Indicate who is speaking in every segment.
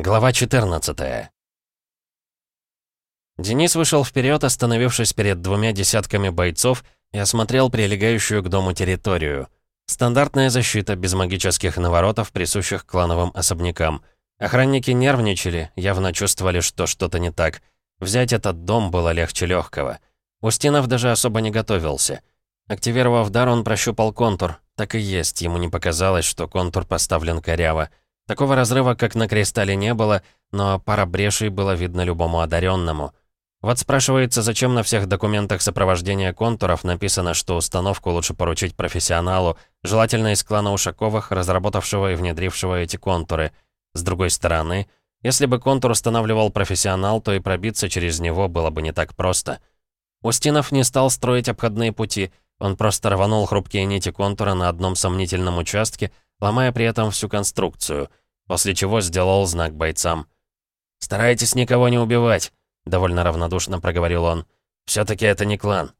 Speaker 1: Глава 14 Денис вышел вперед, остановившись перед двумя десятками бойцов и осмотрел прилегающую к дому территорию. Стандартная защита, без магических наворотов, присущих клановым особнякам. Охранники нервничали, явно чувствовали, что что-то не так. Взять этот дом было легче легкого. Устинов даже особо не готовился. Активировав дар, он прощупал контур. Так и есть, ему не показалось, что контур поставлен коряво. Такого разрыва, как на кристалле, не было, но пара брешей было видно любому одаренному. Вот спрашивается, зачем на всех документах сопровождения контуров написано, что установку лучше поручить профессионалу, желательно из клана Ушаковых, разработавшего и внедрившего эти контуры. С другой стороны, если бы контур устанавливал профессионал, то и пробиться через него было бы не так просто. Устинов не стал строить обходные пути, он просто рванул хрупкие нити контура на одном сомнительном участке, ломая при этом всю конструкцию, после чего сделал знак бойцам. «Старайтесь никого не убивать», — довольно равнодушно проговорил он. «Все-таки это не клан».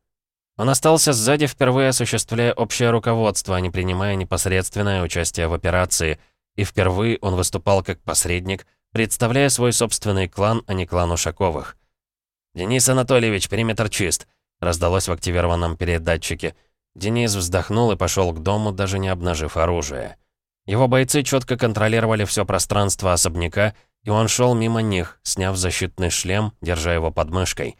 Speaker 1: Он остался сзади, впервые осуществляя общее руководство, а не принимая непосредственное участие в операции, и впервые он выступал как посредник, представляя свой собственный клан, а не клан Ушаковых. «Денис Анатольевич, периметр чист», — раздалось в активированном передатчике. Денис вздохнул и пошел к дому, даже не обнажив оружие. Его бойцы четко контролировали все пространство особняка, и он шел мимо них, сняв защитный шлем, держа его под мышкой.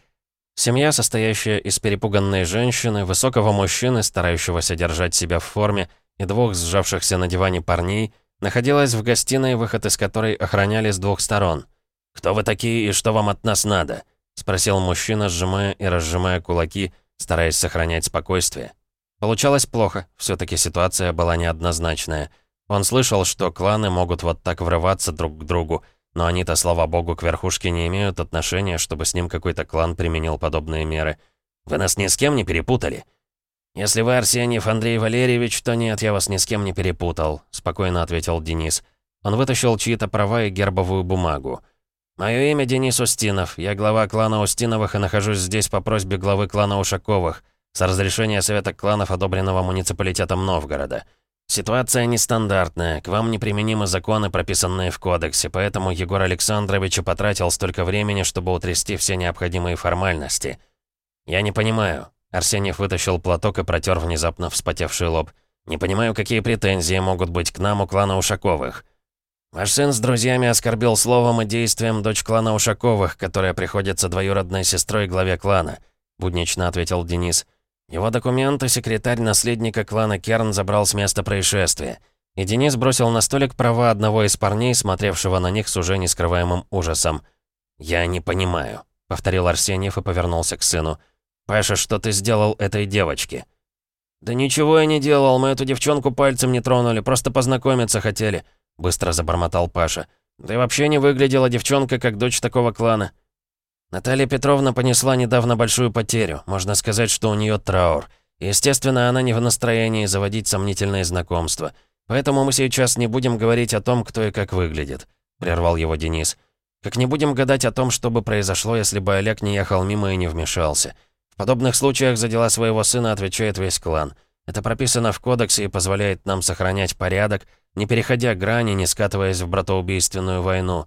Speaker 1: Семья, состоящая из перепуганной женщины, высокого мужчины, старающегося держать себя в форме, и двух сжавшихся на диване парней, находилась в гостиной, выход из которой охраняли с двух сторон. «Кто вы такие и что вам от нас надо?» — спросил мужчина, сжимая и разжимая кулаки, стараясь сохранять спокойствие. Получалось плохо, все таки ситуация была неоднозначная — он слышал, что кланы могут вот так врываться друг к другу, но они-то, слава богу, к верхушке не имеют отношения, чтобы с ним какой-то клан применил подобные меры. Вы нас ни с кем не перепутали?» «Если вы Арсеньев Андрей Валерьевич, то нет, я вас ни с кем не перепутал», — спокойно ответил Денис. Он вытащил чьи-то права и гербовую бумагу. «Мое имя Денис Устинов. Я глава клана Устиновых и нахожусь здесь по просьбе главы клана Ушаковых, с разрешения Совета кланов, одобренного муниципалитетом Новгорода. «Ситуация нестандартная, к вам неприменимы законы, прописанные в кодексе, поэтому Егор Александрович потратил столько времени, чтобы утрясти все необходимые формальности». «Я не понимаю». Арсеньев вытащил платок и протер внезапно вспотевший лоб. «Не понимаю, какие претензии могут быть к нам у клана Ушаковых». «Ваш сын с друзьями оскорбил словом и действием дочь клана Ушаковых, которая приходится двоюродной сестрой главе клана», — буднично ответил Денис. «Денис». Его документы секретарь наследника клана Керн забрал с места происшествия. И Денис бросил на столик права одного из парней, смотревшего на них с уже нескрываемым ужасом. «Я не понимаю», — повторил Арсеньев и повернулся к сыну. «Паша, что ты сделал этой девочке?» «Да ничего я не делал, мы эту девчонку пальцем не тронули, просто познакомиться хотели», — быстро забормотал Паша. «Да и вообще не выглядела девчонка, как дочь такого клана». Наталья Петровна понесла недавно большую потерю. Можно сказать, что у нее траур. Естественно, она не в настроении заводить сомнительные знакомства. Поэтому мы сейчас не будем говорить о том, кто и как выглядит», — прервал его Денис. «Как не будем гадать о том, что бы произошло, если бы Олег не ехал мимо и не вмешался. В подобных случаях за дела своего сына отвечает весь клан. Это прописано в кодексе и позволяет нам сохранять порядок, не переходя грани, не скатываясь в братоубийственную войну».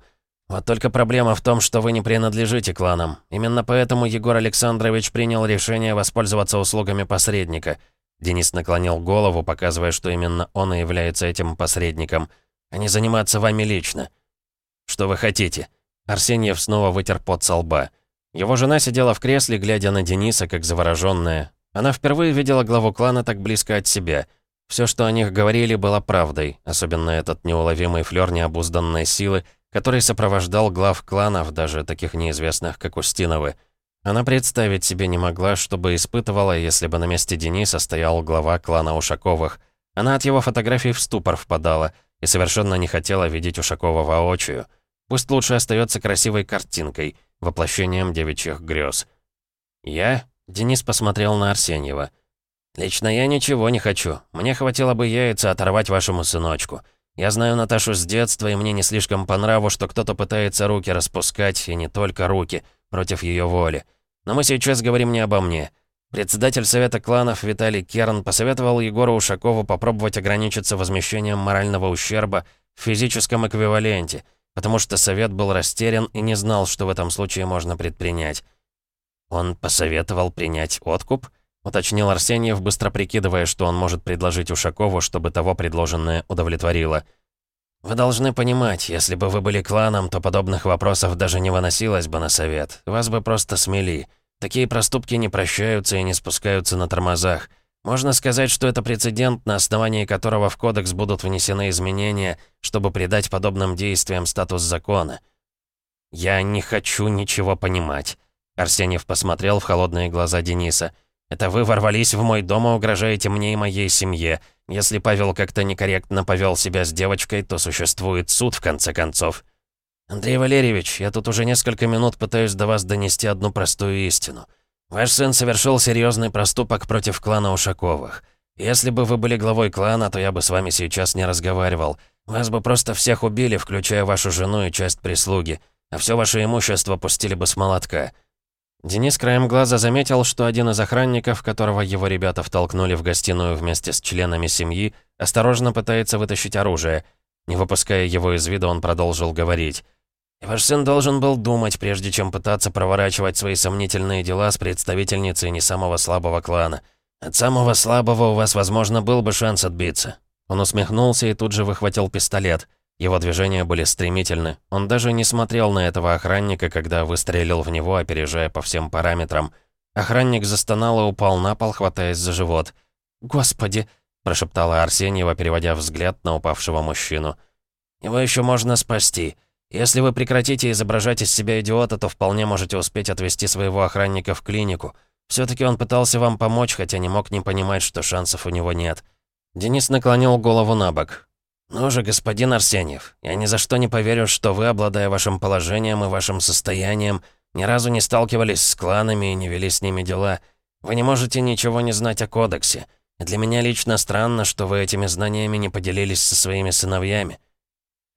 Speaker 1: Вот только проблема в том, что вы не принадлежите кланам. Именно поэтому Егор Александрович принял решение воспользоваться услугами посредника. Денис наклонил голову, показывая, что именно он и является этим посредником, а не заниматься вами лично. «Что вы хотите?» Арсеньев снова вытер пот со лба. Его жена сидела в кресле, глядя на Дениса, как заворожённая. Она впервые видела главу клана так близко от себя. Все, что о них говорили, было правдой, особенно этот неуловимый флёр необузданной силы, который сопровождал глав кланов, даже таких неизвестных, как Устиновы. Она представить себе не могла, что бы испытывала, если бы на месте Дениса стоял глава клана Ушаковых. Она от его фотографий в ступор впадала и совершенно не хотела видеть Ушакова воочию. Пусть лучше остается красивой картинкой, воплощением девичьих грез. «Я?» — Денис посмотрел на Арсеньева. «Лично я ничего не хочу. Мне хватило бы яйца оторвать вашему сыночку. Я знаю Наташу с детства, и мне не слишком по нраву, что кто-то пытается руки распускать, и не только руки, против ее воли. Но мы сейчас говорим не обо мне. Председатель Совета кланов Виталий Керн посоветовал Егору Ушакову попробовать ограничиться возмещением морального ущерба в физическом эквиваленте потому что совет был растерян и не знал, что в этом случае можно предпринять. «Он посоветовал принять откуп?» — уточнил Арсеньев, быстро прикидывая, что он может предложить Ушакову, чтобы того предложенное удовлетворило. «Вы должны понимать, если бы вы были кланом, то подобных вопросов даже не выносилось бы на совет. Вас бы просто смели. Такие проступки не прощаются и не спускаются на тормозах. Можно сказать, что это прецедент, на основании которого в кодекс будут внесены изменения, чтобы придать подобным действиям статус закона. «Я не хочу ничего понимать», — Арсеньев посмотрел в холодные глаза Дениса. «Это вы ворвались в мой дом и угрожаете мне и моей семье. Если Павел как-то некорректно повел себя с девочкой, то существует суд, в конце концов». «Андрей Валерьевич, я тут уже несколько минут пытаюсь до вас донести одну простую истину». Ваш сын совершил серьезный проступок против клана Ушаковых. Если бы вы были главой клана, то я бы с вами сейчас не разговаривал. Вас бы просто всех убили, включая вашу жену и часть прислуги, а все ваше имущество пустили бы с молотка». Денис краем глаза заметил, что один из охранников, которого его ребята втолкнули в гостиную вместе с членами семьи, осторожно пытается вытащить оружие. Не выпуская его из вида, он продолжил говорить. И ваш сын должен был думать, прежде чем пытаться проворачивать свои сомнительные дела с представительницей не самого слабого клана. От самого слабого у вас, возможно, был бы шанс отбиться». Он усмехнулся и тут же выхватил пистолет. Его движения были стремительны. Он даже не смотрел на этого охранника, когда выстрелил в него, опережая по всем параметрам. Охранник застонал и упал на пол, хватаясь за живот. «Господи!» – прошептала Арсеньева, переводя взгляд на упавшего мужчину. «Его еще можно спасти». Если вы прекратите изображать из себя идиота, то вполне можете успеть отвезти своего охранника в клинику. все таки он пытался вам помочь, хотя не мог не понимать, что шансов у него нет». Денис наклонил голову на бок. «Ну же, господин Арсеньев, я ни за что не поверю, что вы, обладая вашим положением и вашим состоянием, ни разу не сталкивались с кланами и не вели с ними дела. Вы не можете ничего не знать о кодексе. И для меня лично странно, что вы этими знаниями не поделились со своими сыновьями.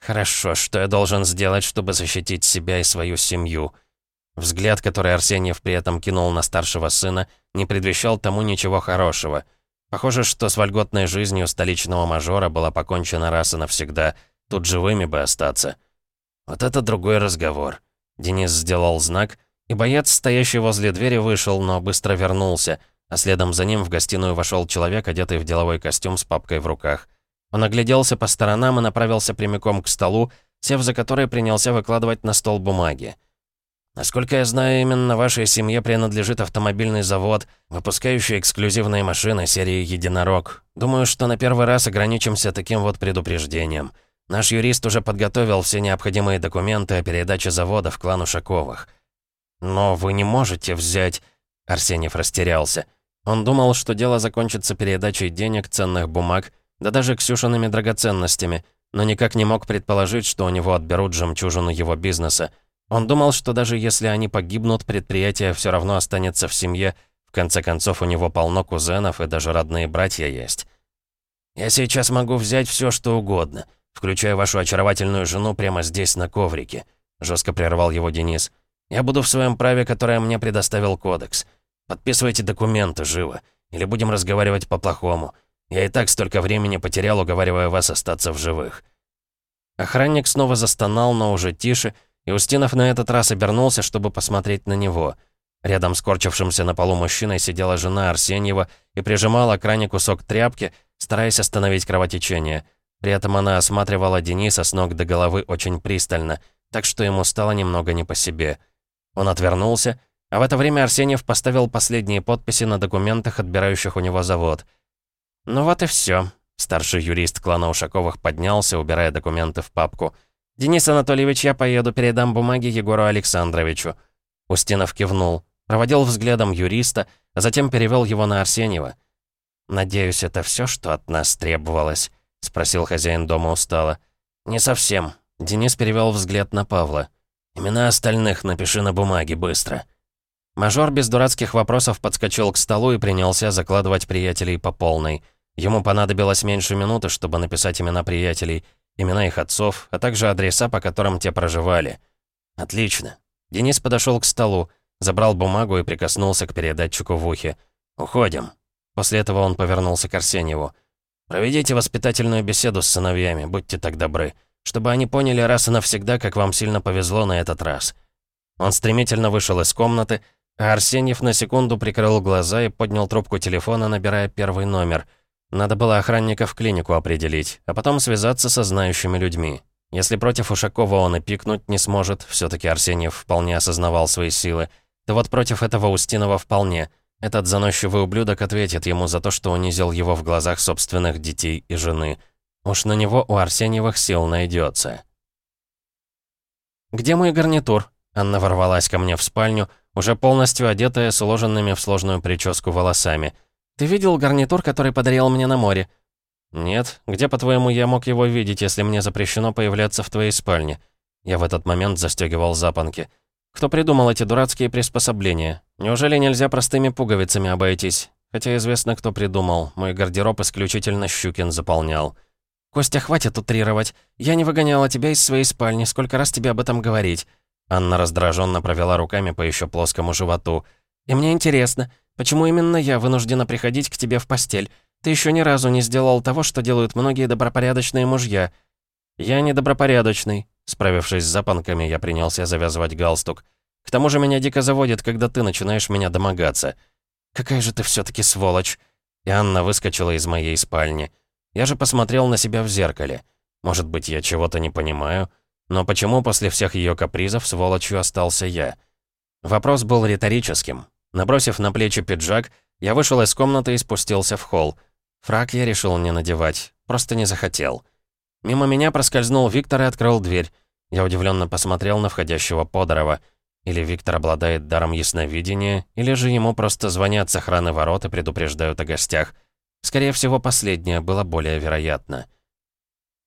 Speaker 1: «Хорошо, что я должен сделать, чтобы защитить себя и свою семью?» Взгляд, который Арсеньев при этом кинул на старшего сына, не предвещал тому ничего хорошего. Похоже, что с вольготной жизнью столичного мажора была покончена раз и навсегда. Тут живыми бы остаться. Вот это другой разговор. Денис сделал знак, и боец, стоящий возле двери, вышел, но быстро вернулся, а следом за ним в гостиную вошел человек, одетый в деловой костюм с папкой в руках. Он огляделся по сторонам и направился прямиком к столу, сев за который принялся выкладывать на стол бумаги. Насколько я знаю, именно вашей семье принадлежит автомобильный завод, выпускающий эксклюзивные машины серии «Единорог». Думаю, что на первый раз ограничимся таким вот предупреждением. Наш юрист уже подготовил все необходимые документы о передаче завода в клан Ушаковых. Но вы не можете взять... Арсеньев растерялся. Он думал, что дело закончится передачей денег, ценных бумаг, да даже Ксюшиными драгоценностями, но никак не мог предположить, что у него отберут жемчужину его бизнеса. Он думал, что даже если они погибнут, предприятие все равно останется в семье, в конце концов у него полно кузенов и даже родные братья есть. «Я сейчас могу взять все, что угодно, включая вашу очаровательную жену прямо здесь, на коврике», жестко прервал его Денис. «Я буду в своем праве, которое мне предоставил кодекс. Подписывайте документы, живо, или будем разговаривать по-плохому. Я и так столько времени потерял, уговаривая вас остаться в живых». Охранник снова застонал, но уже тише, и Устинов на этот раз обернулся, чтобы посмотреть на него. Рядом с корчившимся на полу мужчиной сидела жена Арсеньева и прижимала к ране кусок тряпки, стараясь остановить кровотечение. При этом она осматривала Дениса с ног до головы очень пристально, так что ему стало немного не по себе. Он отвернулся, а в это время Арсеньев поставил последние подписи на документах, отбирающих у него завод — «Ну вот и все. Старший юрист клана Ушаковых поднялся, убирая документы в папку. «Денис Анатольевич, я поеду, передам бумаги Егору Александровичу». Устинов кивнул, проводил взглядом юриста, а затем перевел его на Арсеньева. «Надеюсь, это все, что от нас требовалось?» — спросил хозяин дома устало. «Не совсем». Денис перевел взгляд на Павла. «Имена остальных напиши на бумаге, быстро». Мажор без дурацких вопросов подскочил к столу и принялся закладывать приятелей по полной — Ему понадобилось меньше минуты, чтобы написать имена приятелей, имена их отцов, а также адреса, по которым те проживали. Отлично. Денис подошел к столу, забрал бумагу и прикоснулся к передатчику в ухе. «Уходим». После этого он повернулся к Арсеньеву. «Проведите воспитательную беседу с сыновьями, будьте так добры. чтобы они поняли раз и навсегда, как вам сильно повезло на этот раз». Он стремительно вышел из комнаты, а Арсеньев на секунду прикрыл глаза и поднял трубку телефона, набирая первый номер. Надо было охранника в клинику определить, а потом связаться со знающими людьми. Если против Ушакова он и пикнуть не сможет, все таки Арсеньев вполне осознавал свои силы, то вот против этого Устинова вполне. Этот заносчивый ублюдок ответит ему за то, что унизил его в глазах собственных детей и жены. Уж на него у Арсеньевых сил найдется. «Где мой гарнитур?» Анна ворвалась ко мне в спальню, уже полностью одетая с уложенными в сложную прическу волосами. «Ты видел гарнитур, который подарил мне на море?» «Нет. Где, по-твоему, я мог его видеть, если мне запрещено появляться в твоей спальне?» Я в этот момент застегивал запонки. «Кто придумал эти дурацкие приспособления? Неужели нельзя простыми пуговицами обойтись? Хотя известно, кто придумал. Мой гардероб исключительно Щукин заполнял». «Костя, хватит утрировать. Я не выгоняла тебя из своей спальни. Сколько раз тебе об этом говорить?» Анна раздраженно провела руками по еще плоскому животу. «И мне интересно, почему именно я вынуждена приходить к тебе в постель? Ты еще ни разу не сделал того, что делают многие добропорядочные мужья». «Я не добропорядочный», — справившись с запонками, я принялся завязывать галстук. «К тому же меня дико заводит, когда ты начинаешь меня домогаться». «Какая же ты все таки сволочь!» И Анна выскочила из моей спальни. Я же посмотрел на себя в зеркале. Может быть, я чего-то не понимаю?» Но почему после всех ее капризов сволочью остался я? Вопрос был риторическим. Набросив на плечи пиджак, я вышел из комнаты и спустился в холл. Фраг я решил не надевать, просто не захотел. Мимо меня проскользнул Виктор и открыл дверь. Я удивленно посмотрел на входящего Подорова. Или Виктор обладает даром ясновидения, или же ему просто звонят с охраны ворот и предупреждают о гостях. Скорее всего, последнее было более вероятно.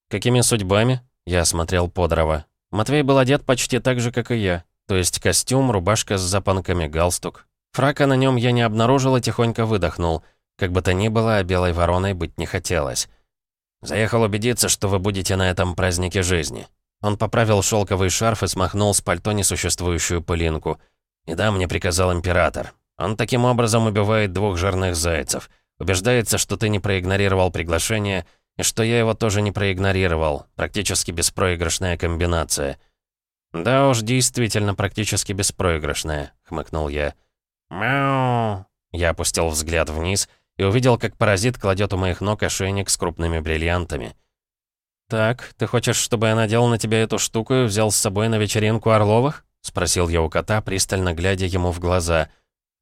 Speaker 1: «Какими судьбами?» Я осмотрел Подрова. Матвей был одет почти так же, как и я. То есть костюм, рубашка с запонками, галстук. Фрака на нем я не обнаружил и тихонько выдохнул. Как бы то ни было, а белой вороной быть не хотелось. «Заехал убедиться, что вы будете на этом празднике жизни». Он поправил шелковый шарф и смахнул с пальто несуществующую пылинку. «И да, мне приказал император. Он таким образом убивает двух жирных зайцев. Убеждается, что ты не проигнорировал приглашение и что я его тоже не проигнорировал. Практически беспроигрышная комбинация. «Да уж, действительно, практически беспроигрышная», — хмыкнул я. «Мяу!» Я опустил взгляд вниз и увидел, как паразит кладет у моих ног ошейник с крупными бриллиантами. «Так, ты хочешь, чтобы я надел на тебя эту штуку и взял с собой на вечеринку Орловых?» — спросил я у кота, пристально глядя ему в глаза.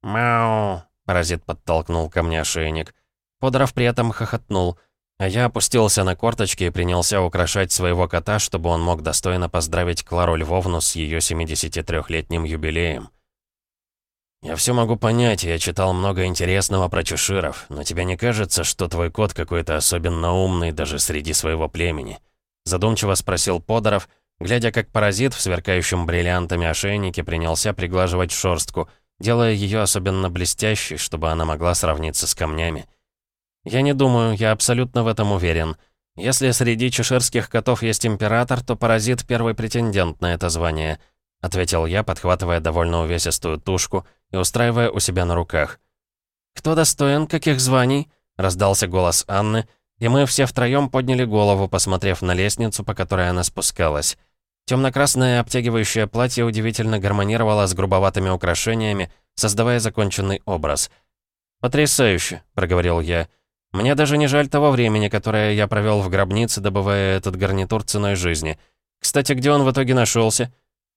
Speaker 1: «Мяу!» — паразит подтолкнул ко мне ошейник. Подров при этом хохотнул. А я опустился на корточки и принялся украшать своего кота, чтобы он мог достойно поздравить Клару Львовну с ее 73-летним юбилеем. «Я все могу понять, я читал много интересного про чеширов, но тебе не кажется, что твой кот какой-то особенно умный даже среди своего племени?» Задумчиво спросил Подоров, глядя, как паразит в сверкающем бриллиантами ошейнике принялся приглаживать шорстку, делая ее особенно блестящей, чтобы она могла сравниться с камнями. «Я не думаю, я абсолютно в этом уверен. Если среди чеширских котов есть император, то паразит — первый претендент на это звание», — ответил я, подхватывая довольно увесистую тушку и устраивая у себя на руках. «Кто достоин каких званий?» — раздался голос Анны, и мы все втроем подняли голову, посмотрев на лестницу, по которой она спускалась. Темно-красное обтягивающее платье удивительно гармонировало с грубоватыми украшениями, создавая законченный образ. «Потрясающе», — проговорил я. Мне даже не жаль того времени, которое я провел в гробнице, добывая этот гарнитур ценой жизни. Кстати, где он в итоге нашелся?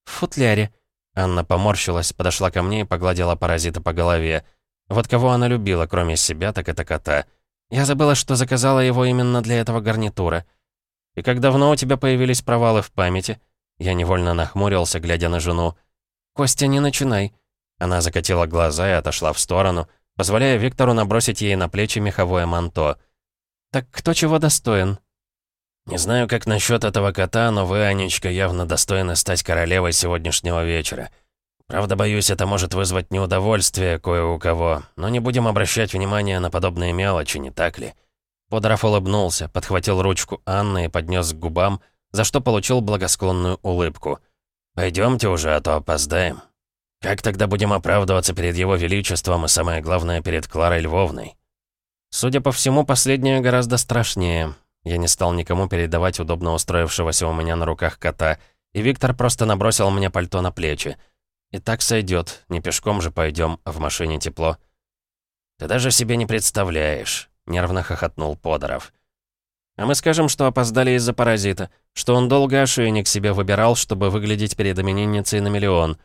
Speaker 1: В футляре. Анна поморщилась, подошла ко мне и погладила паразита по голове. Вот кого она любила, кроме себя, так это кота. Я забыла, что заказала его именно для этого гарнитура. И как давно у тебя появились провалы в памяти? Я невольно нахмурился, глядя на жену. «Костя, не начинай». Она закатила глаза и отошла в сторону, позволяя Виктору набросить ей на плечи меховое манто. «Так кто чего достоин?» «Не знаю, как насчет этого кота, но вы, Анечка, явно достойны стать королевой сегодняшнего вечера. Правда, боюсь, это может вызвать неудовольствие кое у кого, но не будем обращать внимания на подобные мелочи, не так ли?» Подоров улыбнулся, подхватил ручку Анны и поднес к губам, за что получил благосклонную улыбку. «Пойдемте уже, а то опоздаем». Как тогда будем оправдываться перед его величеством и, самое главное, перед Кларой Львовной? Судя по всему, последнее гораздо страшнее. Я не стал никому передавать удобно устроившегося у меня на руках кота, и Виктор просто набросил мне пальто на плечи. И так сойдет, не пешком же пойдем, а в машине тепло. «Ты даже себе не представляешь», — нервно хохотнул Подоров. «А мы скажем, что опоздали из-за паразита, что он долго ошейник себе выбирал, чтобы выглядеть перед именинницей на миллион».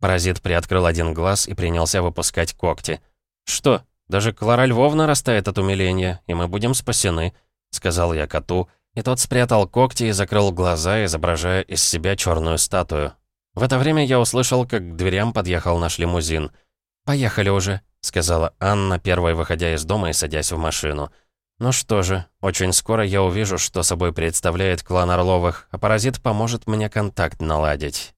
Speaker 1: Паразит приоткрыл один глаз и принялся выпускать когти. «Что, даже Клара Львовна растает от умиления, и мы будем спасены», — сказал я коту, и тот спрятал когти и закрыл глаза, изображая из себя черную статую. В это время я услышал, как к дверям подъехал наш лимузин. «Поехали уже», — сказала Анна, первой выходя из дома и садясь в машину. «Ну что же, очень скоро я увижу, что собой представляет клан Орловых, а паразит поможет мне контакт наладить».